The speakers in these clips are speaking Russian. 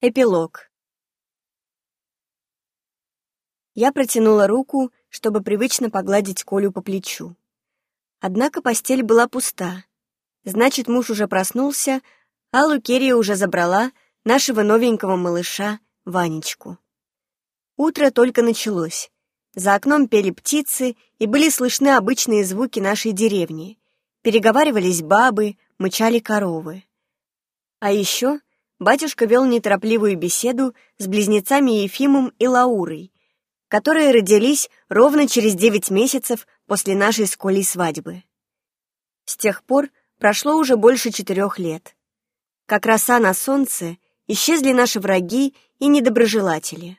Эпилог. Я протянула руку, чтобы привычно погладить Колю по плечу. Однако постель была пуста. Значит, муж уже проснулся, а Лукерия уже забрала нашего новенького малыша Ванечку. Утро только началось. За окном пели птицы, и были слышны обычные звуки нашей деревни. Переговаривались бабы, мычали коровы. А еще батюшка вел неторопливую беседу с близнецами Ефимом и Лаурой, которые родились ровно через девять месяцев после нашей с Колей свадьбы. С тех пор прошло уже больше четырех лет. Как роса на солнце, исчезли наши враги и недоброжелатели.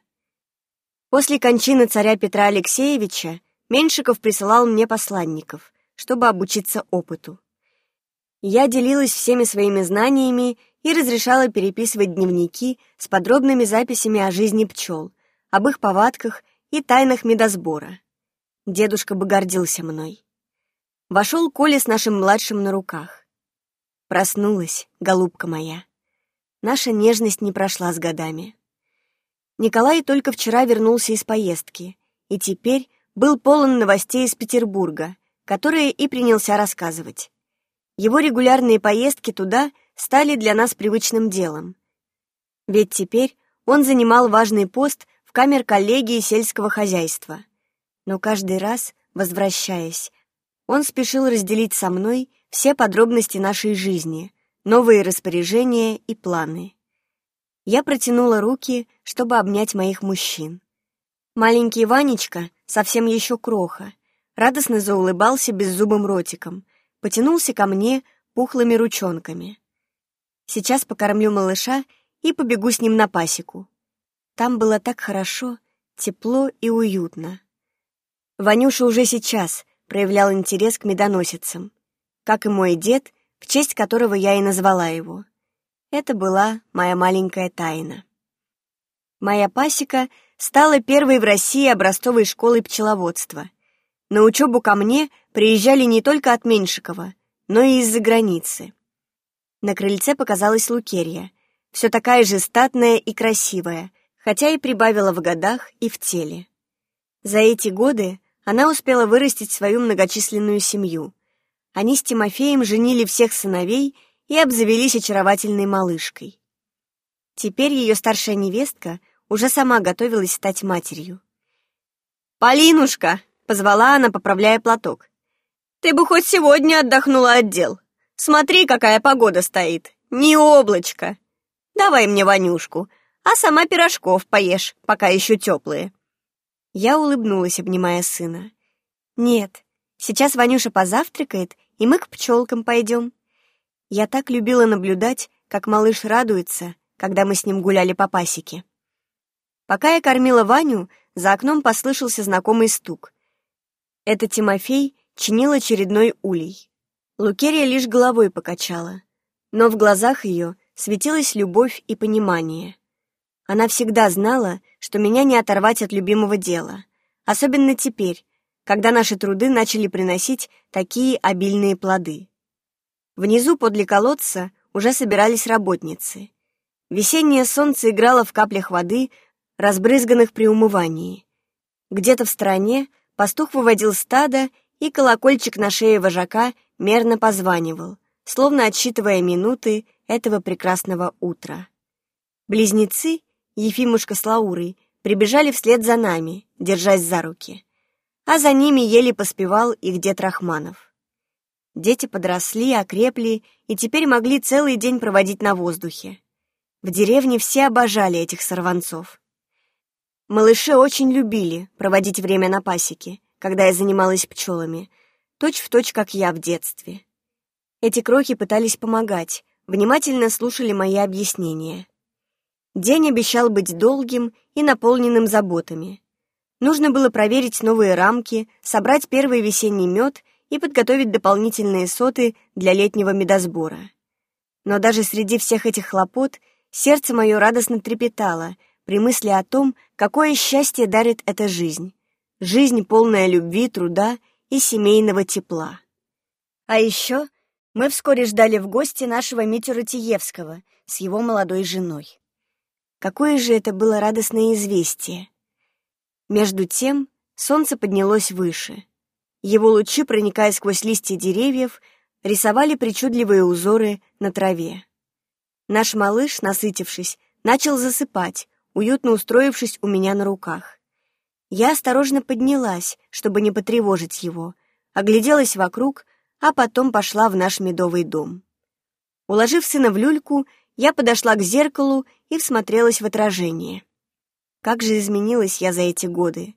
После кончины царя Петра Алексеевича Меньшиков присылал мне посланников, чтобы обучиться опыту. Я делилась всеми своими знаниями и разрешала переписывать дневники с подробными записями о жизни пчел, об их повадках и тайнах медосбора. Дедушка бы гордился мной. Вошел Коля с нашим младшим на руках. Проснулась, голубка моя. Наша нежность не прошла с годами. Николай только вчера вернулся из поездки, и теперь был полон новостей из Петербурга, которые и принялся рассказывать. Его регулярные поездки туда стали для нас привычным делом. Ведь теперь он занимал важный пост в камер-коллегии сельского хозяйства. Но каждый раз, возвращаясь, он спешил разделить со мной все подробности нашей жизни, новые распоряжения и планы. Я протянула руки, чтобы обнять моих мужчин. Маленький Ванечка, совсем еще кроха, радостно заулыбался беззубым ротиком, потянулся ко мне пухлыми ручонками. Сейчас покормлю малыша и побегу с ним на пасеку. Там было так хорошо, тепло и уютно. Ванюша уже сейчас проявлял интерес к медоносицам, как и мой дед, в честь которого я и назвала его. Это была моя маленькая тайна. Моя пасека стала первой в России образцовой школой пчеловодства. На учебу ко мне приезжали не только от Меньшикова, но и из-за границы. На крыльце показалась Лукерья, все такая же статная и красивая, хотя и прибавила в годах и в теле. За эти годы она успела вырастить свою многочисленную семью. Они с Тимофеем женили всех сыновей и обзавелись очаровательной малышкой. Теперь ее старшая невестка уже сама готовилась стать матерью. «Полинушка!» — позвала она, поправляя платок. «Ты бы хоть сегодня отдохнула от дел. Смотри, какая погода стоит. Не облачко. Давай мне Ванюшку, а сама пирожков поешь, пока еще теплые. Я улыбнулась, обнимая сына. Нет, сейчас Ванюша позавтракает, и мы к пчелкам пойдем. Я так любила наблюдать, как малыш радуется, когда мы с ним гуляли по пасеке. Пока я кормила Ваню, за окном послышался знакомый стук. Это Тимофей чинил очередной улей. Лукерия лишь головой покачала, но в глазах ее светилась любовь и понимание. Она всегда знала, что меня не оторвать от любимого дела, особенно теперь, когда наши труды начали приносить такие обильные плоды. Внизу подле колодца уже собирались работницы. Весеннее солнце играло в каплях воды, разбрызганных при умывании. Где-то в стороне пастух выводил стадо, и колокольчик на шее вожака мерно позванивал, словно отсчитывая минуты этого прекрасного утра. Близнецы, Ефимушка с Лаурой, прибежали вслед за нами, держась за руки. А за ними еле поспевал их дед Рахманов. Дети подросли, окрепли и теперь могли целый день проводить на воздухе. В деревне все обожали этих сорванцов. Малыши очень любили проводить время на пасеке, когда я занималась пчелами, точь в точь, как я в детстве. Эти крохи пытались помогать, внимательно слушали мои объяснения. День обещал быть долгим и наполненным заботами. Нужно было проверить новые рамки, собрать первый весенний мед и подготовить дополнительные соты для летнего медосбора. Но даже среди всех этих хлопот сердце мое радостно трепетало при мысли о том, какое счастье дарит эта жизнь. Жизнь, полная любви, труда и семейного тепла. А еще мы вскоре ждали в гости нашего Митю Ратиевского с его молодой женой. Какое же это было радостное известие! Между тем солнце поднялось выше. Его лучи, проникая сквозь листья деревьев, рисовали причудливые узоры на траве. Наш малыш, насытившись, начал засыпать, уютно устроившись у меня на руках. Я осторожно поднялась, чтобы не потревожить его, огляделась вокруг, а потом пошла в наш медовый дом. Уложив сына в люльку, я подошла к зеркалу и всмотрелась в отражение. Как же изменилась я за эти годы.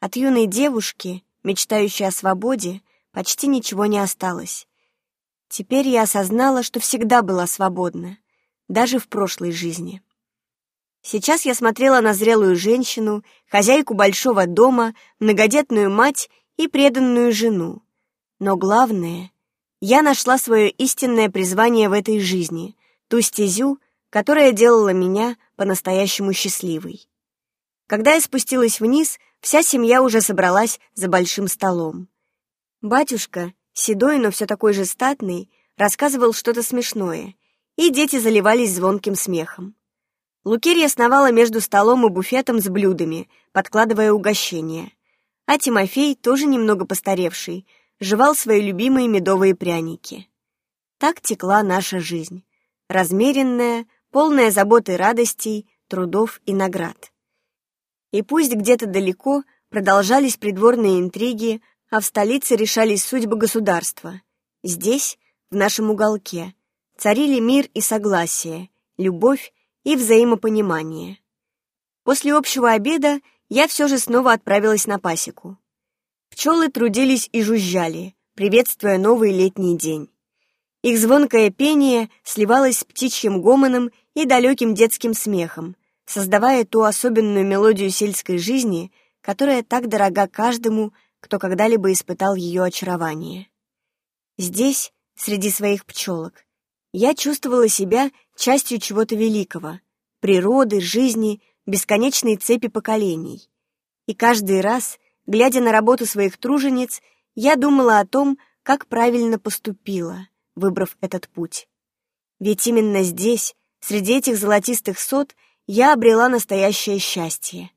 От юной девушки, мечтающей о свободе, почти ничего не осталось. Теперь я осознала, что всегда была свободна, даже в прошлой жизни. Сейчас я смотрела на зрелую женщину, хозяйку большого дома, многодетную мать и преданную жену. Но главное, я нашла свое истинное призвание в этой жизни, ту стезю, которая делала меня по-настоящему счастливой. Когда я спустилась вниз, вся семья уже собралась за большим столом. Батюшка, седой, но все такой же статный, рассказывал что-то смешное, и дети заливались звонким смехом. Лукерья сновала между столом и буфетом с блюдами, подкладывая угощения. А Тимофей, тоже немного постаревший, жевал свои любимые медовые пряники. Так текла наша жизнь, размеренная, полная заботы радостей, трудов и наград. И пусть где-то далеко продолжались придворные интриги, а в столице решались судьбы государства. Здесь, в нашем уголке, царили мир и согласие, любовь и взаимопонимание. После общего обеда я все же снова отправилась на пасеку. Пчелы трудились и жужжали, приветствуя новый летний день. Их звонкое пение сливалось с птичьим гомоном и далеким детским смехом, создавая ту особенную мелодию сельской жизни, которая так дорога каждому, кто когда-либо испытал ее очарование. Здесь, среди своих пчелок, я чувствовала себя частью чего-то великого, природы, жизни, бесконечной цепи поколений. И каждый раз, глядя на работу своих тружениц, я думала о том, как правильно поступила, выбрав этот путь. Ведь именно здесь, среди этих золотистых сот, я обрела настоящее счастье.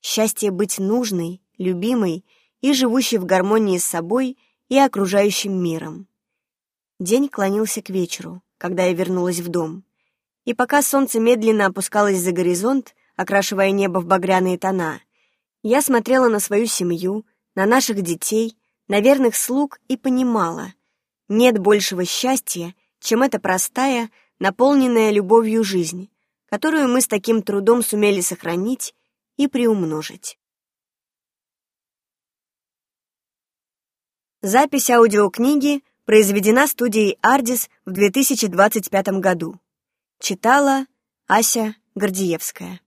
Счастье быть нужной, любимой и живущей в гармонии с собой и окружающим миром. День клонился к вечеру, когда я вернулась в дом. И пока солнце медленно опускалось за горизонт, окрашивая небо в багряные тона, я смотрела на свою семью, на наших детей, на верных слуг и понимала, нет большего счастья, чем эта простая, наполненная любовью жизнь, которую мы с таким трудом сумели сохранить и приумножить. Запись аудиокниги произведена студией «Ардис» в 2025 году. Читала Ася Гордиевская.